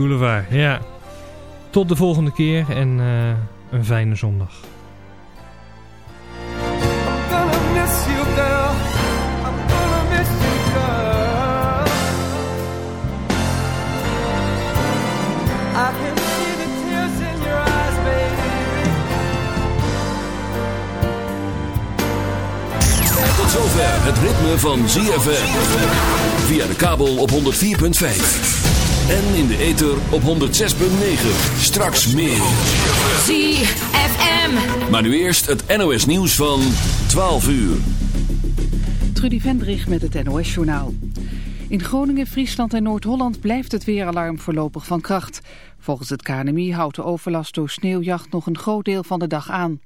Boulevard, ja. Tot de volgende keer en uh, een fijne zondag. Tot zover het ritme van ZFM. Via de kabel op 104.5. En in de ether op 106.9. Straks meer. ZFM. Maar nu eerst het NOS nieuws van 12 uur. Trudy Vendrich met het NOS journaal. In Groningen, Friesland en Noord-Holland blijft het weeralarm voorlopig van kracht. Volgens het KNMI houdt de overlast door sneeuwjacht nog een groot deel van de dag aan.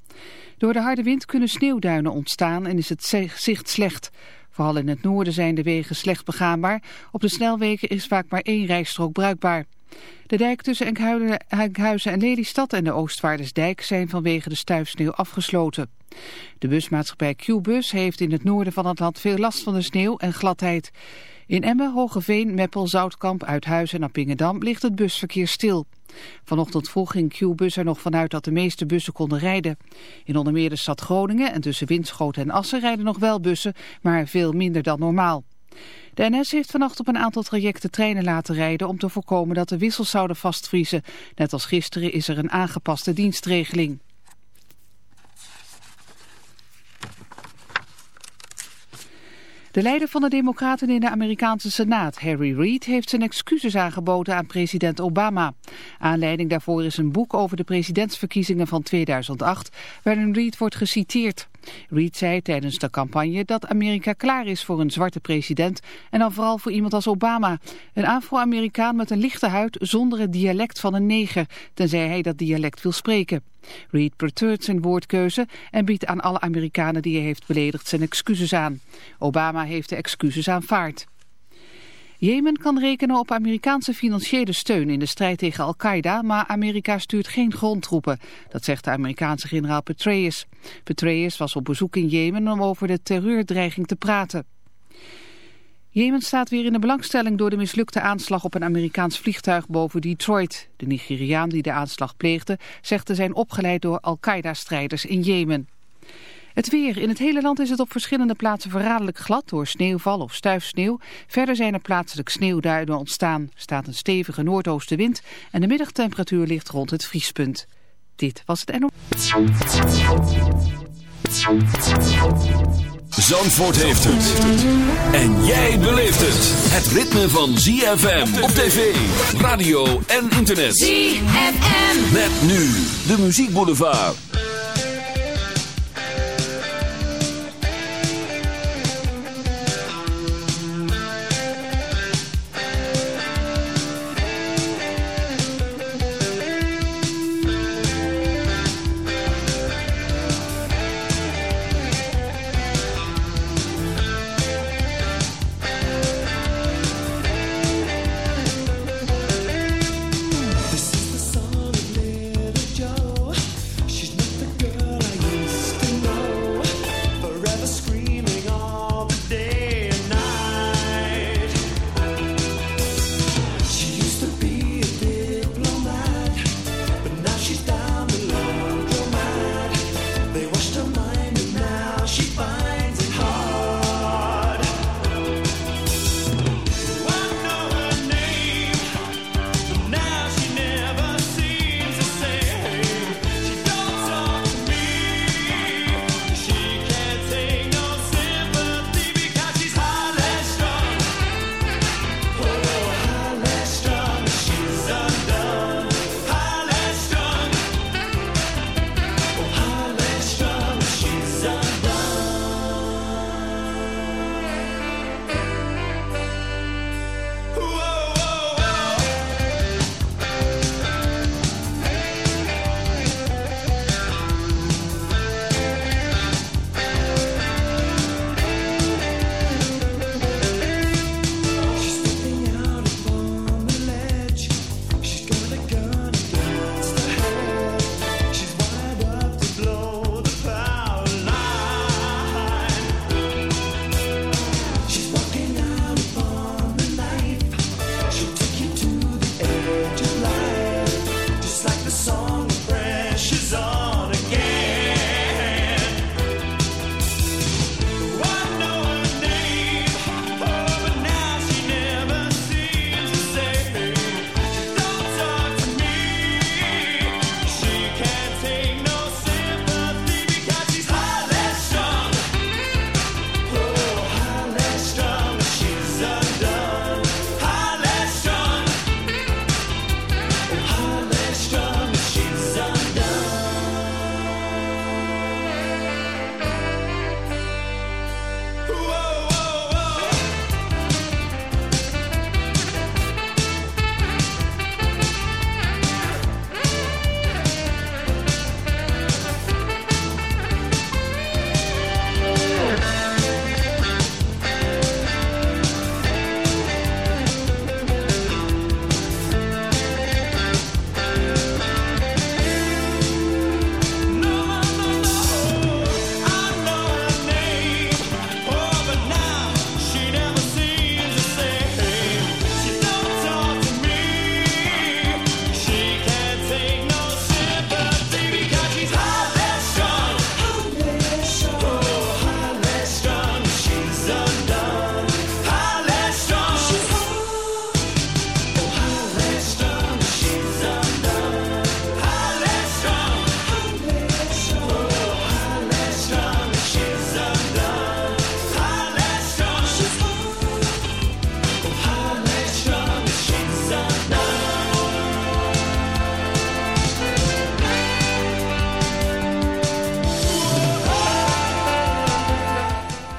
Door de harde wind kunnen sneeuwduinen ontstaan en is het zicht slecht. Vooral in het noorden zijn de wegen slecht begaanbaar. Op de snelwegen is vaak maar één rijstrook bruikbaar. De dijk tussen Enkhuizen en Lelystad en de Oostvaardersdijk zijn vanwege de stuifsneeuw afgesloten. De busmaatschappij Q-Bus heeft in het noorden van het land veel last van de sneeuw en gladheid. In Emmen, Hogeveen, Meppel, Zoutkamp, Uithuizen en Appingedam ligt het busverkeer stil. Vanochtend vroeg ging Q-bus er nog vanuit dat de meeste bussen konden rijden. In onder meer de stad Groningen en tussen Winschoten en Assen rijden nog wel bussen, maar veel minder dan normaal. De NS heeft vannacht op een aantal trajecten treinen laten rijden om te voorkomen dat de wissels zouden vastvriezen. Net als gisteren is er een aangepaste dienstregeling. De leider van de Democraten in de Amerikaanse Senaat, Harry Reid, heeft zijn excuses aangeboden aan president Obama. Aanleiding daarvoor is een boek over de presidentsverkiezingen van 2008, waarin Reid wordt geciteerd. Reid zei tijdens de campagne dat Amerika klaar is voor een zwarte president en dan vooral voor iemand als Obama. Een Afro-Amerikaan met een lichte huid zonder het dialect van een neger, tenzij hij dat dialect wil spreken. Reid betreurt zijn woordkeuze en biedt aan alle Amerikanen die hij heeft beledigd zijn excuses aan. Obama heeft de excuses aanvaard. Jemen kan rekenen op Amerikaanse financiële steun in de strijd tegen Al-Qaeda, maar Amerika stuurt geen grondtroepen. Dat zegt de Amerikaanse generaal Petraeus. Petraeus was op bezoek in Jemen om over de terreurdreiging te praten. Jemen staat weer in de belangstelling door de mislukte aanslag op een Amerikaans vliegtuig boven Detroit. De Nigeriaan die de aanslag pleegde zegt te zijn opgeleid door Al-Qaeda-strijders in Jemen. Het weer. In het hele land is het op verschillende plaatsen verraderlijk glad door sneeuwval of stuifsneeuw. Verder zijn er plaatselijk sneeuwduinen ontstaan. Er staat een stevige noordoostenwind en de middagtemperatuur ligt rond het vriespunt. Dit was het NO. Zandvoort heeft het. En jij beleeft het. Het ritme van ZFM op tv, radio en internet. ZFM. Met nu de muziekboulevard.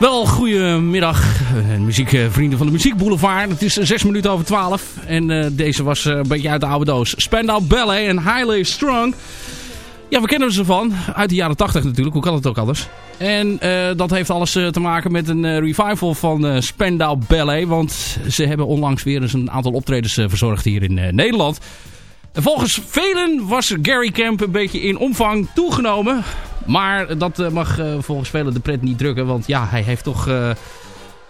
Wel, goedemiddag, uh, muziekvrienden van de Muziek Boulevard. Het is zes minuten over twaalf. En uh, deze was uh, een beetje uit de oude doos. Spandau Ballet en Highly Strong. Ja, we kennen ze van. Uit de jaren tachtig natuurlijk. Hoe kan het ook anders? En dat heeft alles te maken met een revival van Spandau Ballet. Want ze hebben onlangs weer eens een aantal optredens verzorgd hier in Nederland. En volgens velen was Gary Camp een beetje in omvang toegenomen. Maar dat mag volgens velen de pret niet drukken. Want ja, hij heeft toch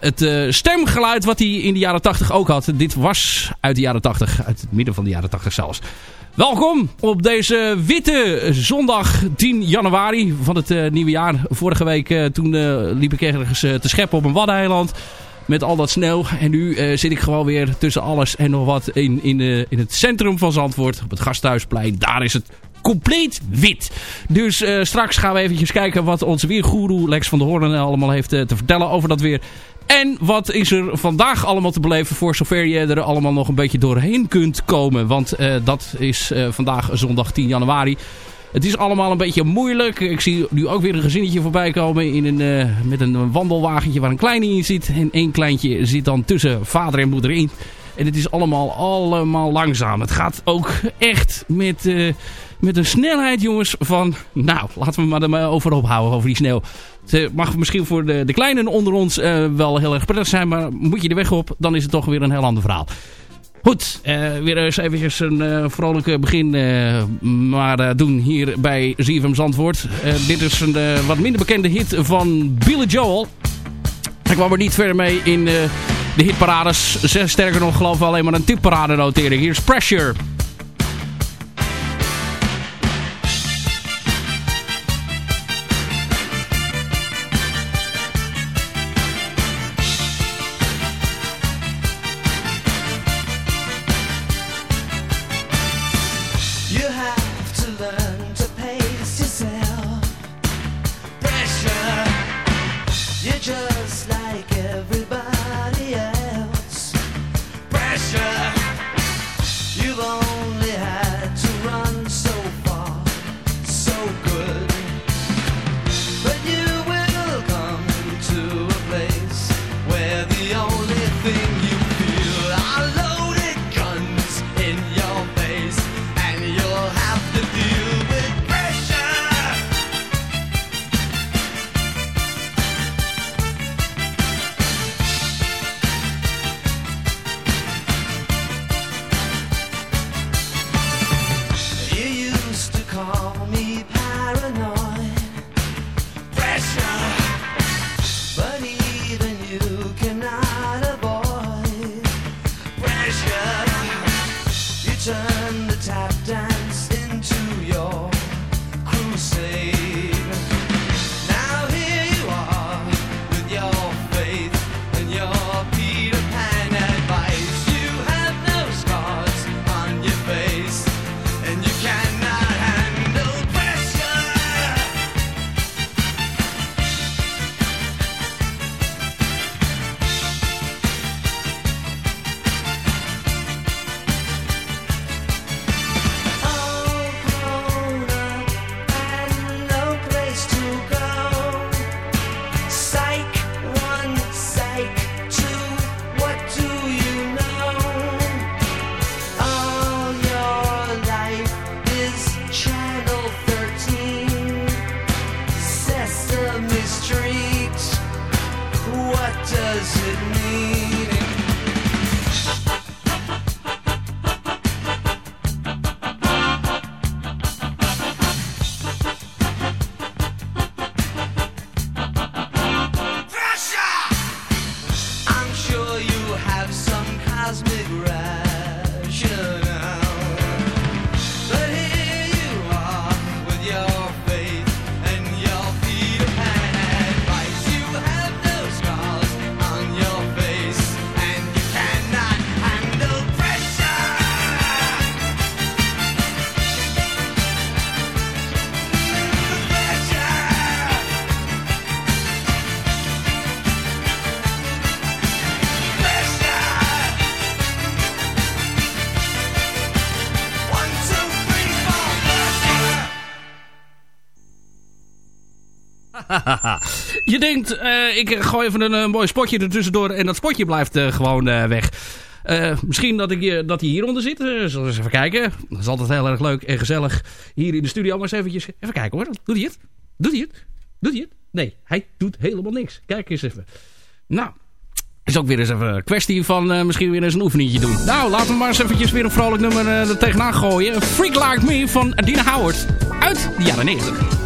het stemgeluid wat hij in de jaren 80 ook had. Dit was uit de jaren 80, uit het midden van de jaren 80 zelfs. Welkom op deze witte zondag 10 januari van het nieuwe jaar. Vorige week toen liep ik ergens te scheppen op een waddeneiland met al dat sneeuw. En nu uh, zit ik gewoon weer tussen alles en nog wat in, in, de, in het centrum van Zandvoort. Op het Gasthuisplein. Daar is het compleet wit. Dus uh, straks gaan we eventjes kijken wat onze weergoeroe Lex van der Hoorn allemaal heeft uh, te vertellen over dat weer. En wat is er vandaag allemaal te beleven voor zover je er allemaal nog een beetje doorheen kunt komen. Want dat is vandaag zondag 10 januari. Het is allemaal een beetje moeilijk. Ik zie nu ook weer een gezinnetje voorbij komen in een, met een wandelwagentje waar een kleine in zit. En één kleintje zit dan tussen vader en moeder in. En het is allemaal, allemaal langzaam. Het gaat ook echt met, met een snelheid, jongens, van... Nou, laten we maar er maar over ophouden, over die sneeuw. Het mag misschien voor de, de kleinen onder ons uh, wel heel erg prettig zijn, maar moet je de weg op, dan is het toch weer een heel ander verhaal. Goed, uh, weer eens eventjes een uh, vrolijk begin maar doen hier bij ZFM Zandvoort. dit is een wat minder bekende hit van Billy Joel. Ik kwam er niet verder mee in de hitparades. Sterker nog, geloof ik alleen maar een tipparade notering. Hier is Pressure. Je denkt, uh, ik gooi even een, een, mooi spotje er tussendoor en dat spotje blijft uh, gewoon weg. misschien dat, ik, dat hij hieronder zit. zullen we eens even kijken. Dat is altijd heel erg leuk en gezellig hier in de studio. Maar eens eventjes, even kijken hoor. Doet hij het? Doet hij het? Doet hij het? Nee, hij doet helemaal niks. Kijk eens even. Nou, is ook weer eens even een kwestie van misschien weer eens een oefeningetje doen. Nou, laten we maar eens eventjes weer een vrolijk nummer er tegenaan gooien. Freak Like Me van Adina Howard uit de jaren 90.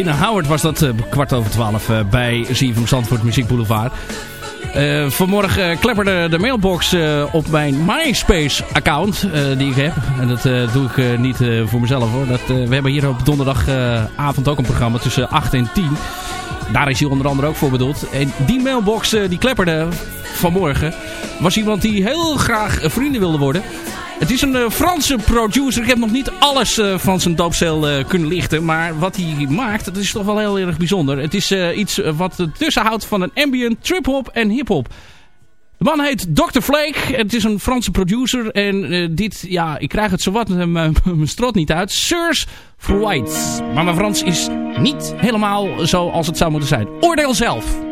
Adina Howard was dat uh, kwart over twaalf uh, bij van Zandvoort Muziek Boulevard. Uh, vanmorgen klepperde de mailbox op mijn MySpace-account die ik heb. En dat doe ik niet voor mezelf hoor. Dat, we hebben hier op donderdagavond ook een programma tussen 8 en 10. Daar is hij onder andere ook voor bedoeld. En die mailbox die klepperde vanmorgen was iemand die heel graag vrienden wilde worden. Het is een uh, Franse producer. Ik heb nog niet alles uh, van zijn doopcel uh, kunnen lichten. Maar wat hij maakt, dat is toch wel heel erg bijzonder. Het is iets wat tussenhoudt van een ambient, trip-hop en hip-hop. De man heet Dr. Flake. Het is een Franse producer. En dit, ja, ik krijg het zowat met mijn strot niet uit. Sirs for White. Maar mijn Frans is niet helemaal zoals het zou moeten zijn. Oordeel zelf.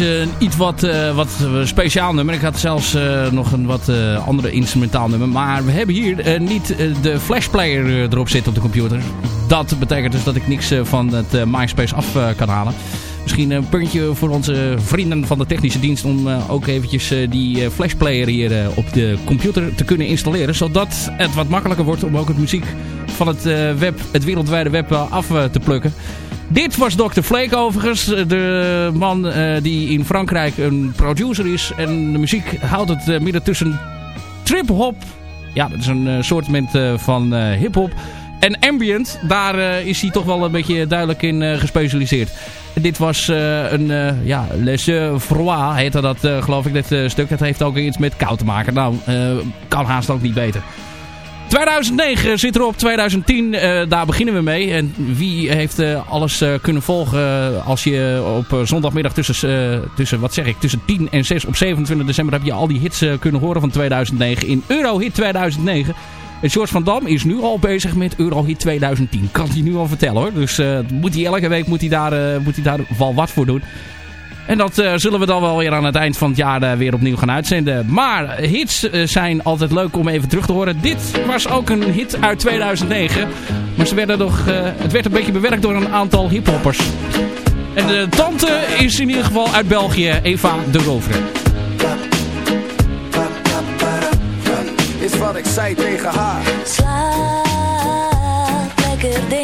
Is een iets wat, uh, wat speciaal nummer. Ik had zelfs uh, nog een wat andere instrumentaal nummer. Maar we hebben hier niet de flashplayer erop zitten op de computer. Dat betekent dus dat ik niks van het MySpace af kan halen. Misschien een puntje voor onze vrienden van de technische dienst om ook eventjes die flashplayer hier op de computer te kunnen installeren. Zodat het wat makkelijker wordt om ook het muziek van het, web, het wereldwijde web af te plukken. Dit was Dr. Flake overigens. De man uh, die in Frankrijk een producer is. En de muziek houdt het uh, midden tussen trip-hop. Ja, dat is een soort van hip-hop. En ambient, daar is hij toch wel een beetje duidelijk in gespecialiseerd. Dit was een, ja, Les Froid heette dat geloof ik, dit stuk. Het heeft ook iets met koud te maken. Nou, kan haast ook niet beter. 2009 zit erop, 2010, uh, eh, daar beginnen we mee. En wie heeft uh, alles uh, kunnen volgen als je op zondagmiddag tussen, tussen, wat zeg ik, tussen 10 en 6 op 27 december heb je al die hits kunnen horen van 2009 in Eurohit 2009. En George van Dam is nu al bezig met Eurohit 2010. Kan hij nu al vertellen hoor. Dus moet hij elke week moet hij daar, moet hij daar wel wat voor doen. En dat uh, zullen we dan wel weer aan het eind van het jaar uh, weer opnieuw gaan uitzenden. Maar hits uh, zijn altijd leuk om even terug te horen. Dit was ook een hit uit 2009. Maar ze werden nog, het werd een beetje bewerkt door een aantal hiphoppers. En de tante is in ieder geval uit België, Eva de Rover. Is wat ik zei tegen haar. Slaap, lekker ding,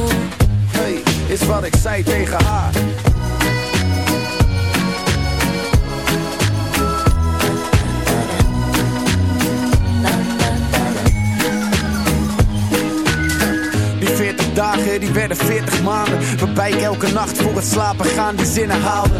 Is wat ik zei tegen haar. Die 40 dagen, die werden 40 maanden. Waarbij ik elke nacht voor het slapen gaan die zinnen haalde.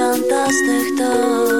Nog meer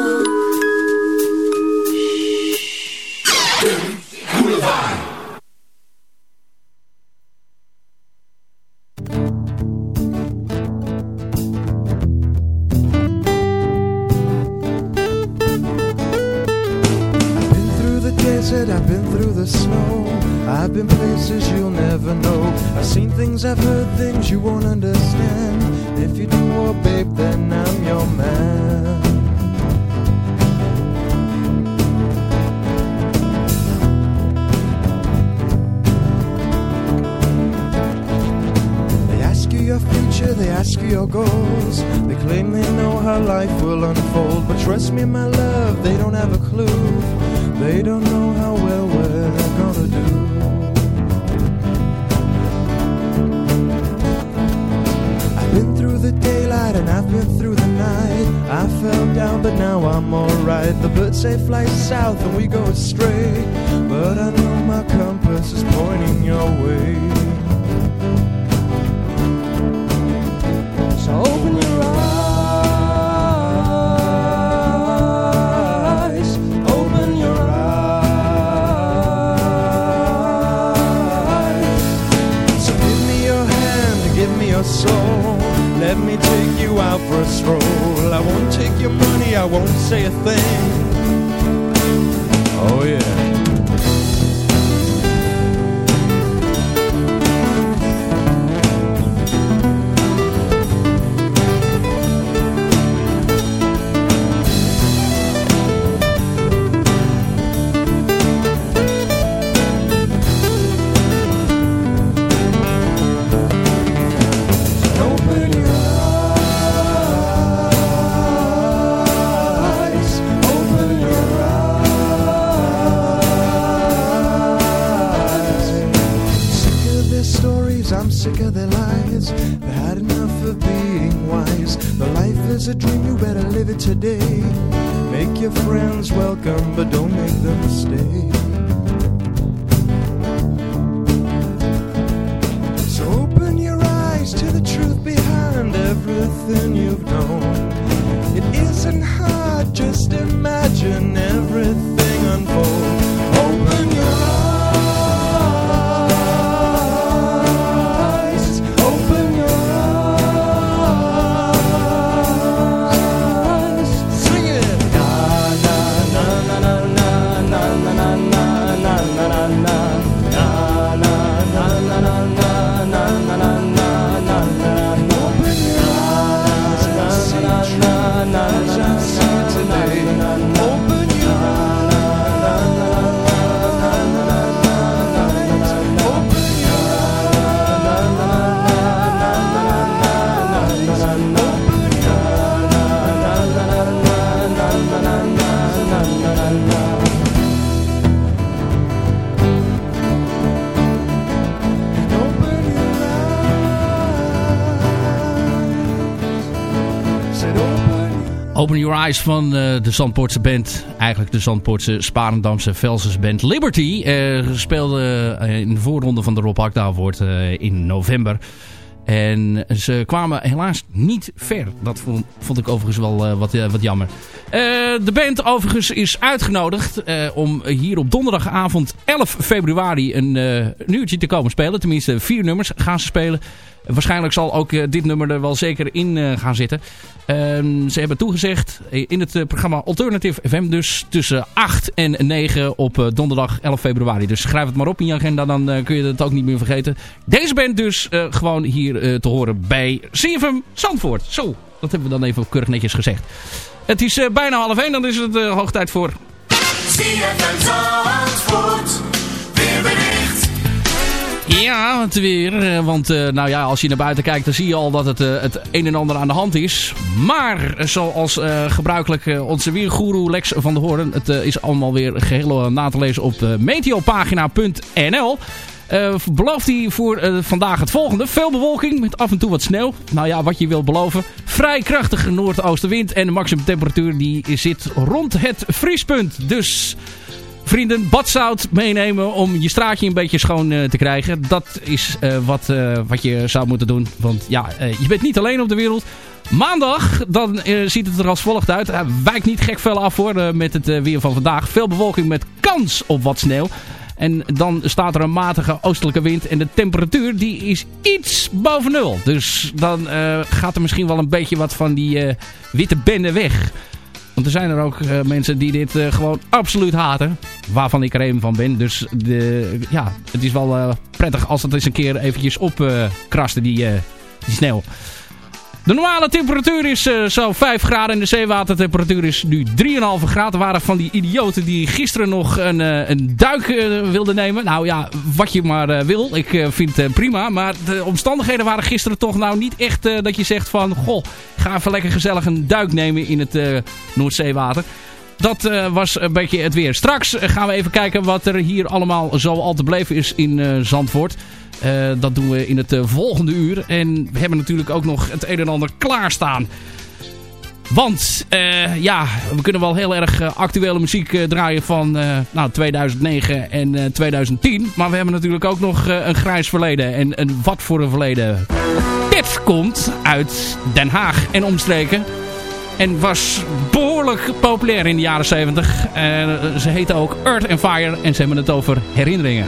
Your van eh, de Zandpoortse band. Eigenlijk de Zandpoortse Sparendamse Velsensband Liberty. eh speelde eh, in de voorronde van de Rob Akda in november. En ze kwamen helaas niet ver. Dat vond, vond ik overigens wel wat, wat jammer. De band overigens is uitgenodigd om hier op donderdagavond 11 februari een, een uurtje te komen spelen. Tenminste vier nummers gaan ze spelen. Waarschijnlijk zal ook eh, dit nummer er wel zeker in eh, gaan zitten. Ehm, ze hebben toegezegd in het eh, programma Alternative FM dus tussen 8 en 9 op donderdag 11 februari. Dus schrijf het maar op in je agenda, dan kun je het ook niet meer vergeten. Deze band dus gewoon hier te horen bij CFM Zandvoort. Zo, dat hebben we dan even keurig netjes gezegd. Het is bijna half 1, dan is het hoog tijd voor... ZFM Zandvoort. Ja, het weer. eh, Want uh, nou ja, als je naar buiten kijkt, dan zie je al dat het uh, het een en ander aan de hand is. Maar zoals gebruikelijk onze weergoeroe Lex van de Hoorn. Het is allemaal weer geheel na te lezen op meteopagina.nl. Uh, belooft hij voor vandaag het volgende. Veel bewolking met af en toe wat sneeuw. Nou ja, wat je wil beloven. Vrij krachtige noordoostenwind. En de maximum temperatuur die zit rond het vriespunt. Dus vrienden, badzout meenemen om je straatje een beetje schoon uh, te krijgen. Dat is wat, wat je zou moeten doen. Want ja, je bent niet alleen op de wereld. Maandag, dan ziet het er als volgt uit. wijkt niet gek veel af hoor met het weer van vandaag. Veel bewolking met kans op wat sneeuw. En dan staat er een matige oostelijke wind. En de temperatuur die is iets boven nul. Dus dan gaat er misschien wel een beetje wat van die witte bende weg. Want er zijn er ook eh, mensen die dit eh, gewoon absoluut haten. Waarvan ik er een van ben. Dus de, ja, het is wel eh, prettig als het eens een keer eventjes opkraste, die, die. De normale temperatuur is eh, zo 5 graden en de zeewatertemperatuur is nu 3,5 graden. Waren van die idioten die gisteren nog een, eh, een duik eh, wilden nemen. Nou ja, wat je maar wil. Ik vind het prima. Maar de omstandigheden waren gisteren toch nou niet echt dat je zegt van... Goh, ga even lekker gezellig een duik nemen in het Noordzeewater. Dat was een beetje het weer. Straks gaan we even kijken wat er hier allemaal zo al te beleven is in Zandvoort. Eh, dat doen we in het eh, volgende uur. En we hebben natuurlijk ook nog het een en ander klaarstaan. Want eh, ja, we kunnen wel heel erg actuele muziek draaien van nou, 2009 en eh, 2010. Maar we hebben natuurlijk ook nog een grijs verleden. En een wat voor een verleden. Dit komt uit Den Haag en omstreken. En was behoorlijk populair in de jaren 70. Eh, ze heette ook Earth and Fire. En ze hebben het over herinneringen.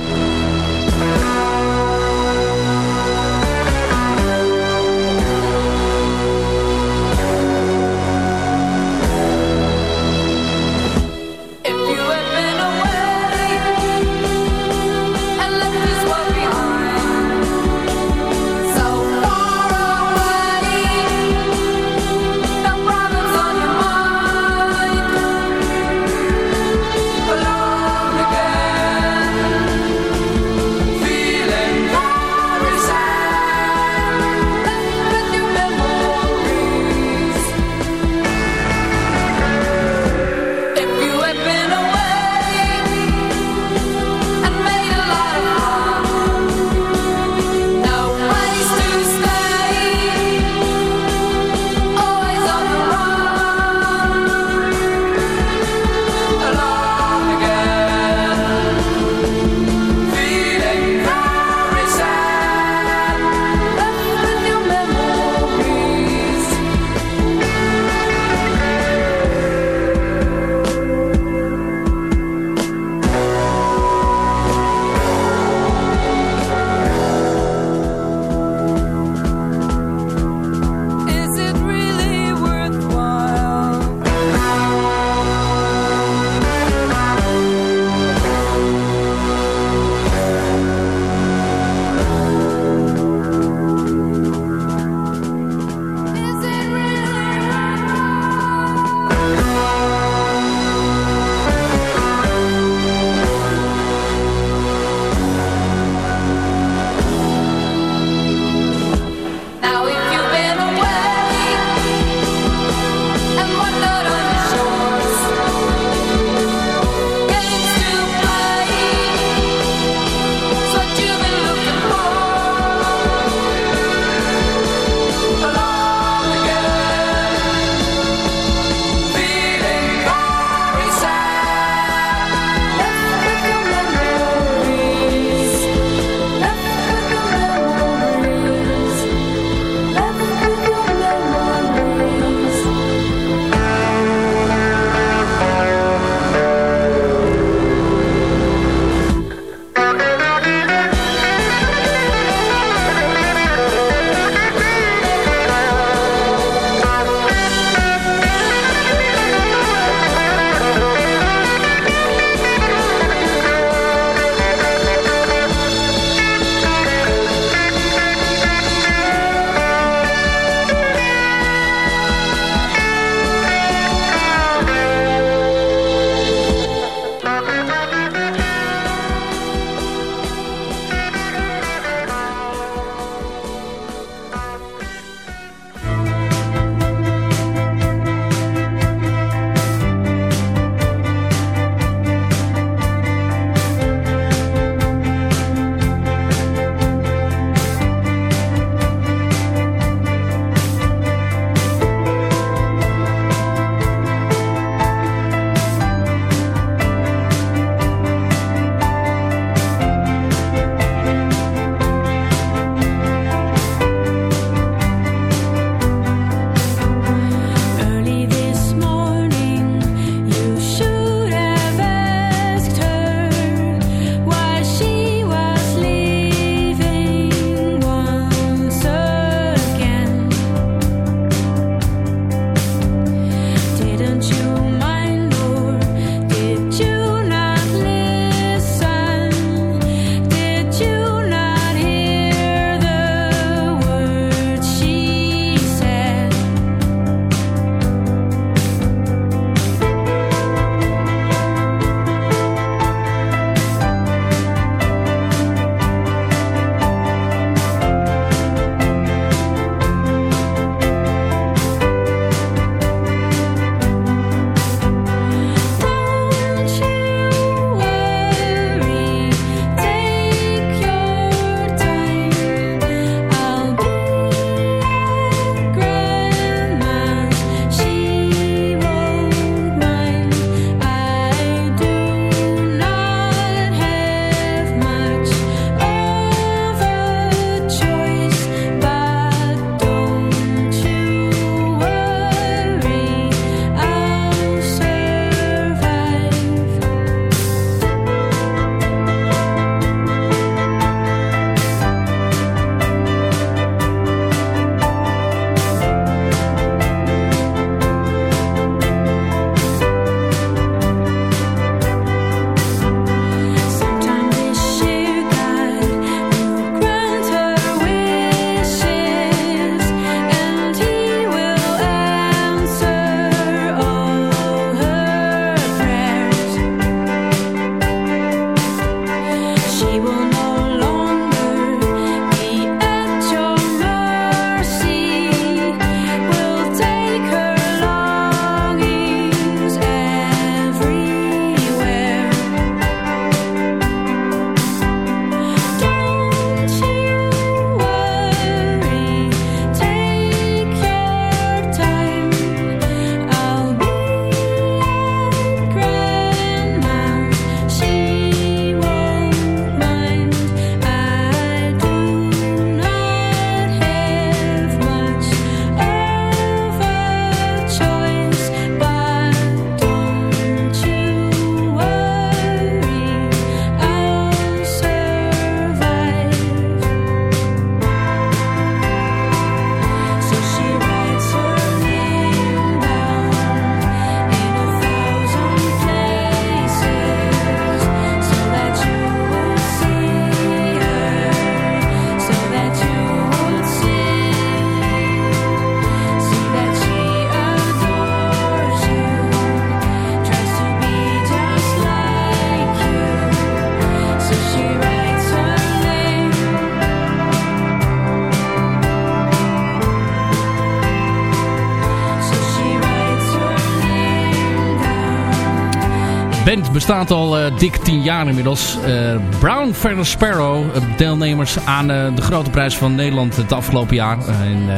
Bestaat al eh, dik 10 jaar inmiddels. Eh, Brown Feather Sparrow, eh, deelnemers aan de grote prijs van Nederland het afgelopen jaar. in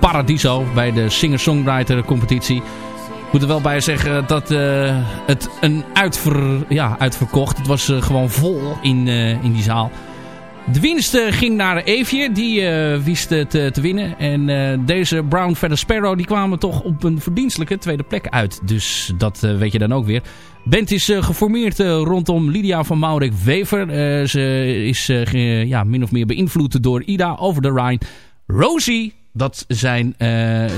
Paradiso bij de singer-songwriter competitie. Ik moet er wel bij zeggen dat het een uitver, ja, uitverkocht. Het was gewoon vol in, in die zaal. De winst eh, ging naar Eefje, die eh, wist het eh, te winnen. En deze Brown Feather Sparrow die kwamen toch op een verdienstelijke tweede plek uit. Dus dat weet je dan ook weer. Band is geformeerd rondom Lydia van Maurik Wever. Ze is ja, min of meer beïnvloed door Ida over de Rhine. Rosie, dat zijn, eh,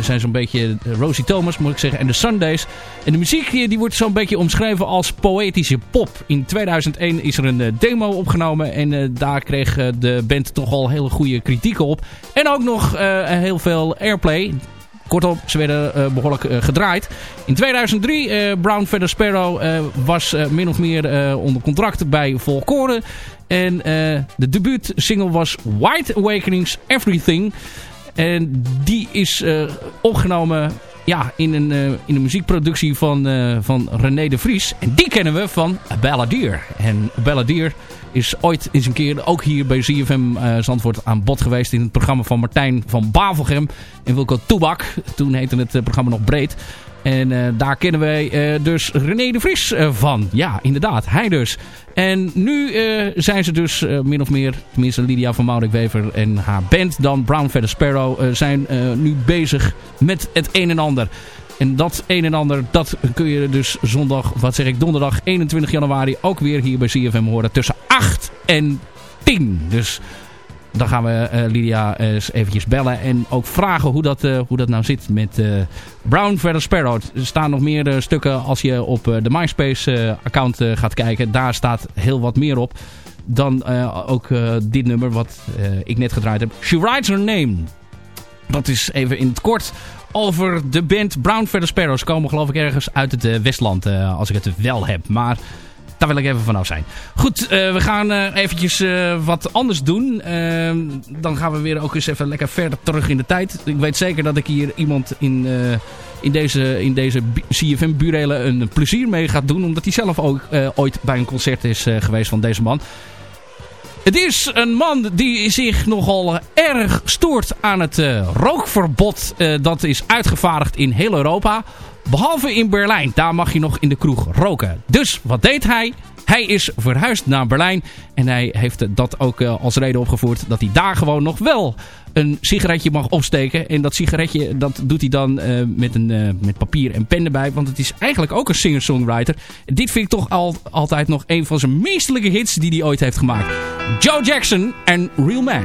zijn zo'n beetje Rosie Thomas moet ik zeggen. En de Sundays. En de muziek die wordt zo'n beetje omschreven als poëtische pop. In 2001 is er een eh, demo opgenomen. En eh, daar kreeg de band toch al hele goede kritieken op. En ook nog heel veel airplay. Kortom, ze werden eh, behoorlijk eh, gedraaid. In 2003, eh, Brown Feather Sparrow was min of meer onder contract bij Volkoren. En de debuutsingle was White Awakenings Everything. En die is eh, opgenomen ja, in, een, eh, in een muziekproductie van, eh, van René de Vries. En die kennen we van Balladier. En Balladier is ooit eens een keer ook hier bij ZFM eh Zandvoort aan bod geweest... in het programma van Martijn van Bavelgem en Wilco Toebak. Toen heette het programma nog Breed. En eh, daar kennen wij eh, dus René de Vries eh, van. Ja, inderdaad, hij dus. En nu zijn ze dus min of meer, tenminste Lydia van Maurik Wever en haar band, dan Brown Feather Sparrow, zijn nu bezig met het een en ander. En dat een en ander, dat kun je dus zondag, wat zeg ik, donderdag 21 januari ook weer hier bij CFM horen tussen 8 en 10. Dus dan gaan we eh, Lydia eens eventjes bellen en ook vragen hoe dat, eh, hoe dat nou zit met eh, Brown Feather Sparrow. Er staan nog meer eh, stukken als je op eh, de MySpace-account gaat kijken. Daar staat heel wat meer op dan eh, ook eh, dit nummer wat eh, ik net gedraaid heb. She Writes Her Name. Dat is even in het kort over de band Brown Feather Sparrows. Komen geloof ik ergens uit het eh, Westland, eh, als ik het wel heb. Maar daar wil ik even vanaf zijn. Goed, eh, we gaan eh, eventjes eh, wat anders doen. Dan gaan we weer ook eens even lekker verder terug in de tijd. Ik weet zeker dat ik hier iemand in, in deze, in deze CFM-burelen een plezier mee ga doen. Omdat hij zelf ook ooit bij een concert is geweest van deze man. Het is een man die zich nogal erg stoort aan het rookverbod. dat is uitgevaardigd in heel Europa. Behalve in Berlijn. Daar mag je nog in de kroeg roken. Dus wat deed hij? Hij is verhuisd naar Berlijn. En hij heeft dat ook eh, als reden opgevoerd dat hij daar gewoon nog wel een sigaretje mag opsteken. En dat sigaretje dat doet hij dan eh, met, een, eh, met papier en pen erbij. Want het is eigenlijk ook een singer-songwriter. Dit vind ik toch al, altijd nog een van zijn meestelijke hits die hij ooit heeft gemaakt. Joe Jackson en Real Man.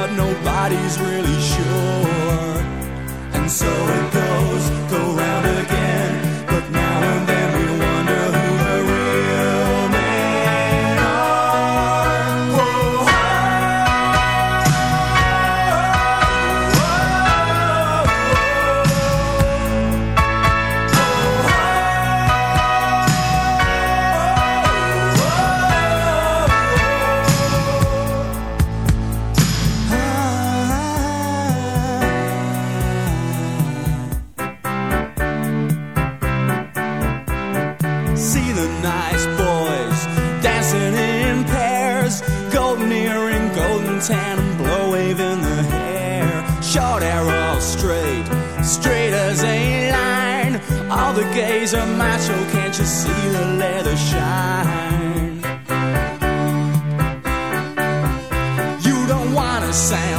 nobody's really sure. And so it goes, go sign.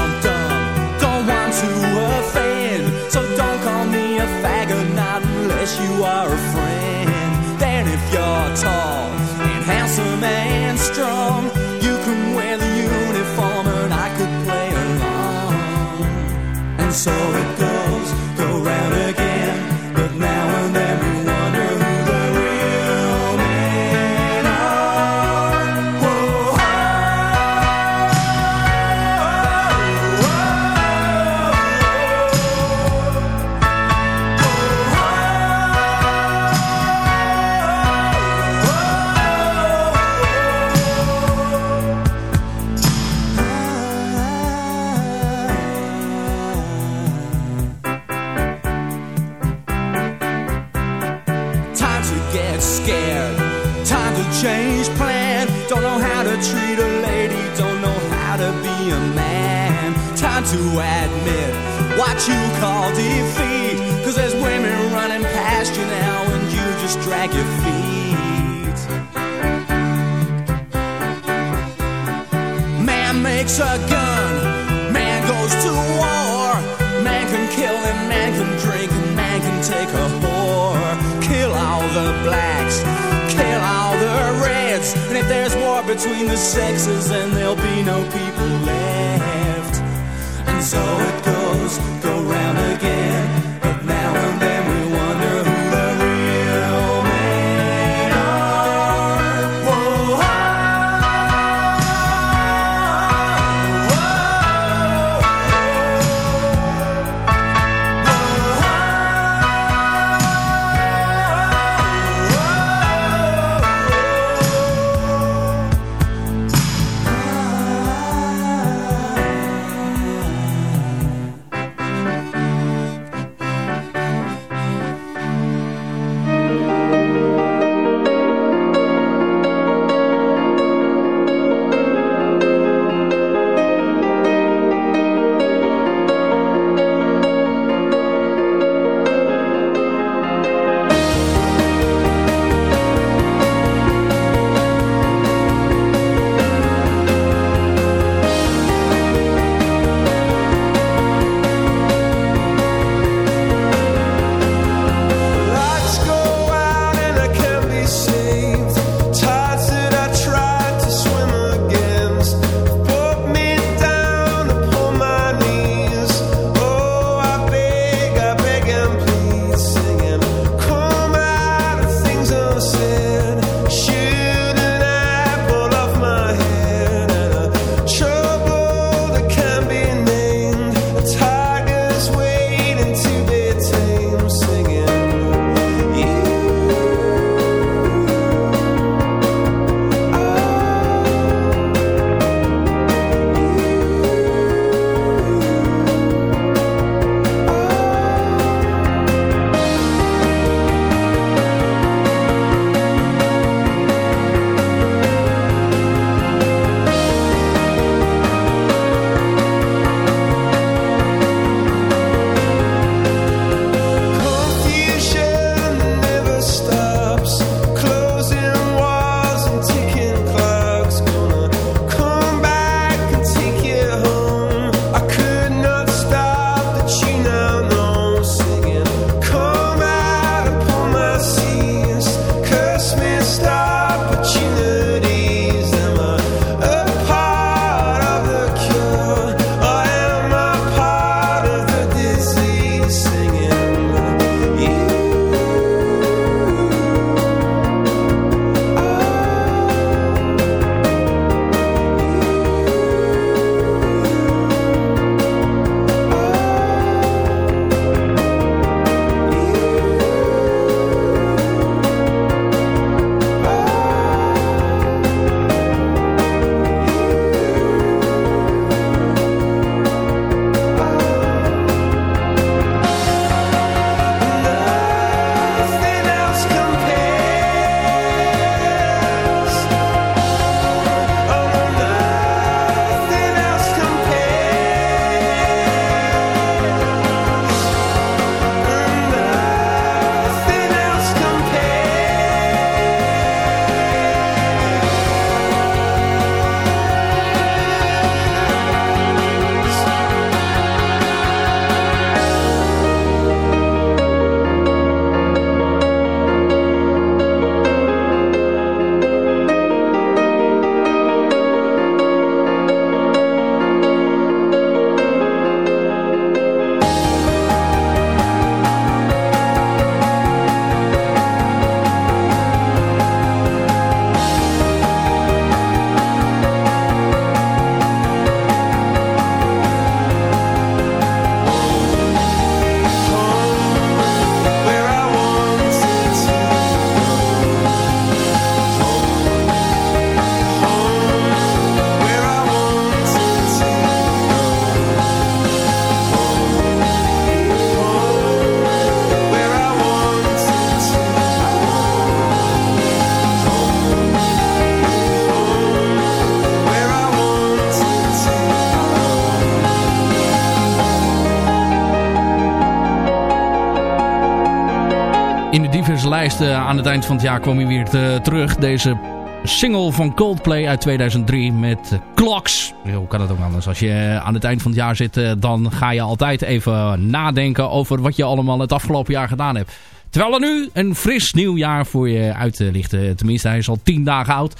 Lijsten aan het eind van het jaar kwam hij weer te- terug. Deze single van Coldplay uit 2003 met eh, Clocks. Hoe kan het ook anders? Als je eh, aan het eind van het jaar zit, eh, dan ga je altijd even nadenken over wat je allemaal het afgelopen jaar gedaan hebt. Terwijl er nu een fris nieuw jaar voor je uit eh, ligt. Eh, Tenminste, hij is al 10 dagen oud.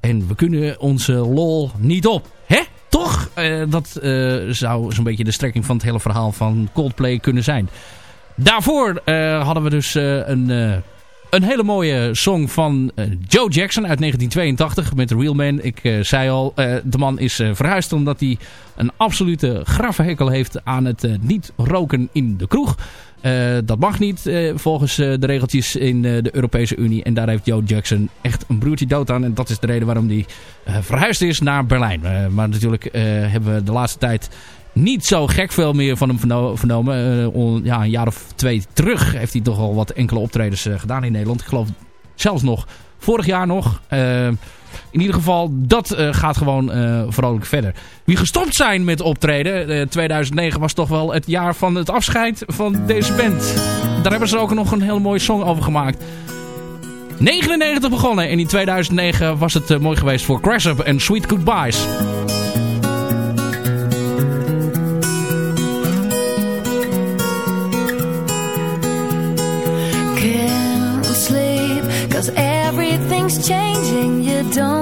En we kunnen onze lol niet op. Hè? Toch? Eh, dat eh, zou zo'n beetje de strekking van het hele verhaal van Coldplay kunnen zijn. Daarvoor eh, hadden we dus eh, een, eh, een hele mooie song van eh, Joe Jackson uit 1982 met Real Man. Ik eh, zei al, eh, de man is verhuisd omdat hij een absolute graffenhekel heeft aan het niet roken in de kroeg. Dat mag niet volgens de regeltjes in de Europese Unie. En daar heeft Joe Jackson echt een broertje dood aan. En dat is de reden waarom hij verhuisd is naar Berlijn. Maar natuurlijk hebben we de laatste tijd niet zo gek veel meer van hem verno- vernomen. Eh, ja, een jaar of twee terug heeft hij toch al wat enkele optredens eh, gedaan in Nederland. Ik geloof zelfs nog vorig jaar nog. Eh, in ieder geval, dat gaat gewoon vrolijk verder. Wie gestopt zijn met optreden, eh, 2009 was toch wel het jaar van het afscheid van deze band. Daar hebben ze ook nog een hele mooie song over gemaakt. 99 begonnen en in 2009 was het mooi geweest voor Crash Up en Sweet Goodbyes. Everything's changing. You don't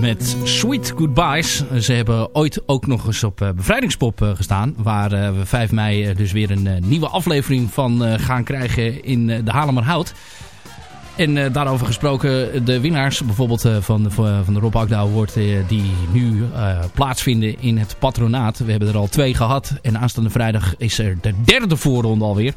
met Sweet Goodbyes. Ze hebben ooit ook nog eens op eh, Bevrijdingspop eh, gestaan. Waar eh, we 5 mei dus weer een nieuwe aflevering van gaan krijgen in de Halemerhout. En daarover gesproken, de winnaars bijvoorbeeld van, de, van de Rob Akda die nu plaatsvinden in het patronaat. We hebben er al twee gehad. En aanstaande vrijdag is er de derde voorronde alweer.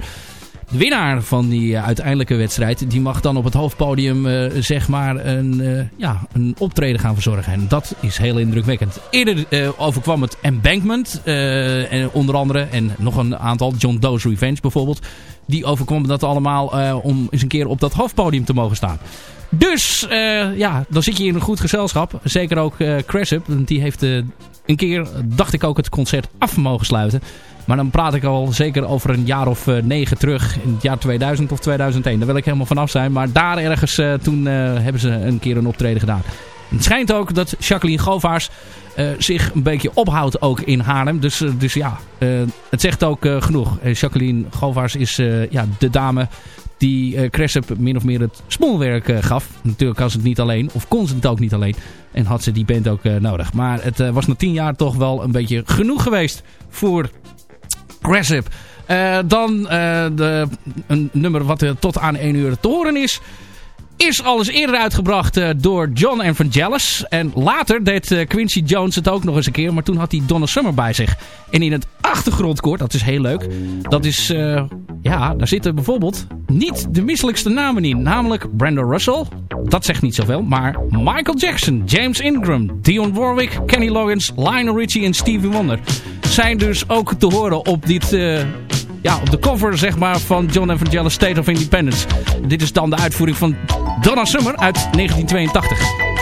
Winnaar van die eh, uiteindelijke wedstrijd, die mag dan op het hoofdpodium eh, zeg maar een, eh, ja, een optreden gaan verzorgen. En dat is heel indrukwekkend. Eerder overkwam het Embankment, en onder andere, en nog een aantal, John Doe's Revenge bijvoorbeeld. Die overkwam dat allemaal om eens een keer op dat hoofdpodium te mogen staan. Dus ja, dan zit je in een goed gezelschap. Zeker ook Cressup, want die heeft een keer, dacht ik ook, het concert af mogen sluiten. Maar dan praat ik al zeker over een jaar of eh, negen terug. In het jaar 2000 of 2001. Daar wil ik helemaal vanaf zijn. Maar daar ergens eh, toen eh, hebben ze een keer een optreden gedaan. Het schijnt ook dat Jacqueline Govaars zich een beetje ophoudt ook in Haarlem. Dus, dus ja, het zegt ook genoeg. Jacqueline Govaars is ja, de dame die Cressup min of meer het smoelwerk eh, gaf. Natuurlijk kan ze het niet alleen, of kon ze het ook niet alleen. En had ze die band ook eh, nodig. Maar het was na tien jaar toch wel een beetje genoeg geweest voor Cressup. Dan de, een nummer wat tot aan 1 uur te horen is. Is alles eerder uitgebracht eh, door John Evangelis. En later deed eh, Quincy Jones het ook nog eens een keer. Maar toen had hij Donna Summer bij zich. En in het achtergrondkoor, dat is heel leuk. Dat is, eh, ja, daar zitten bijvoorbeeld niet de misselijkste namen in. Namelijk Brandon Russell. Dat zegt niet zoveel. Maar Michael Jackson, James Ingram, Dionne Warwick, Kenny Loggins, Lionel Richie en Stevie Wonder. Zijn dus ook te horen op dit... ja, op de cover zeg maar, van John Evangelis State of Independence. Dit is dan de uitvoering van Donna Summer uit 1982.